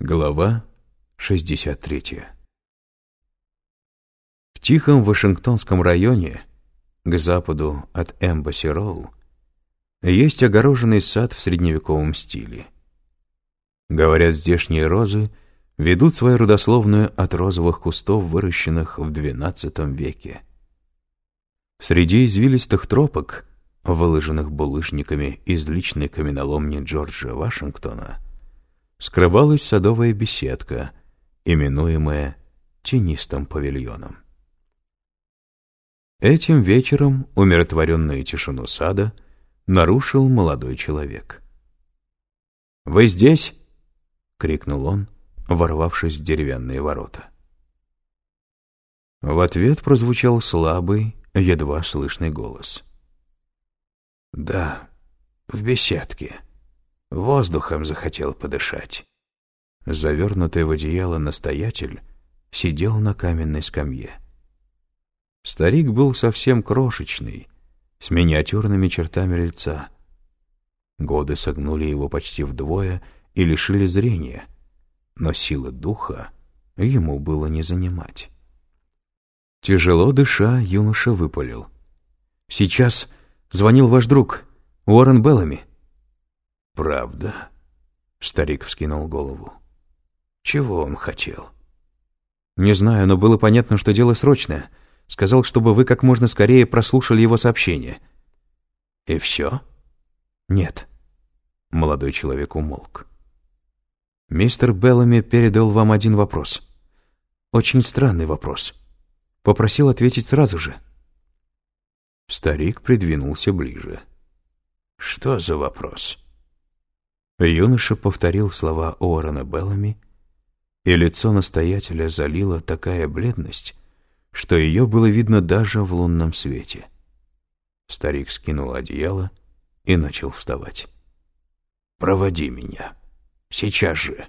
Глава 63 В тихом Вашингтонском районе, к западу от Эмбасси-Роу, есть огороженный сад в средневековом стиле. Говорят, здешние розы ведут свою родословную от розовых кустов, выращенных в XII веке. Среди извилистых тропок, выложенных булыжниками из личной каменоломни Джорджа Вашингтона, скрывалась садовая беседка, именуемая тенистым павильоном. Этим вечером умиротворенную тишину сада нарушил молодой человек. «Вы здесь?» — крикнул он, ворвавшись в деревянные ворота. В ответ прозвучал слабый, едва слышный голос. «Да, в беседке», Воздухом захотел подышать. Завернутый в одеяло настоятель сидел на каменной скамье. Старик был совсем крошечный, с миниатюрными чертами лица. Годы согнули его почти вдвое и лишили зрения, но силы духа ему было не занимать. Тяжело дыша, юноша выпалил. «Сейчас звонил ваш друг, Уоррен Беллами». «Правда?» — старик вскинул голову. «Чего он хотел?» «Не знаю, но было понятно, что дело срочное. Сказал, чтобы вы как можно скорее прослушали его сообщение». «И все?» «Нет». Молодой человек умолк. «Мистер Беллами передал вам один вопрос. Очень странный вопрос. Попросил ответить сразу же». Старик придвинулся ближе. «Что за вопрос?» Юноша повторил слова Уоррена Беллами, и лицо настоятеля залила такая бледность, что ее было видно даже в лунном свете. Старик скинул одеяло и начал вставать. «Проводи меня. Сейчас же!»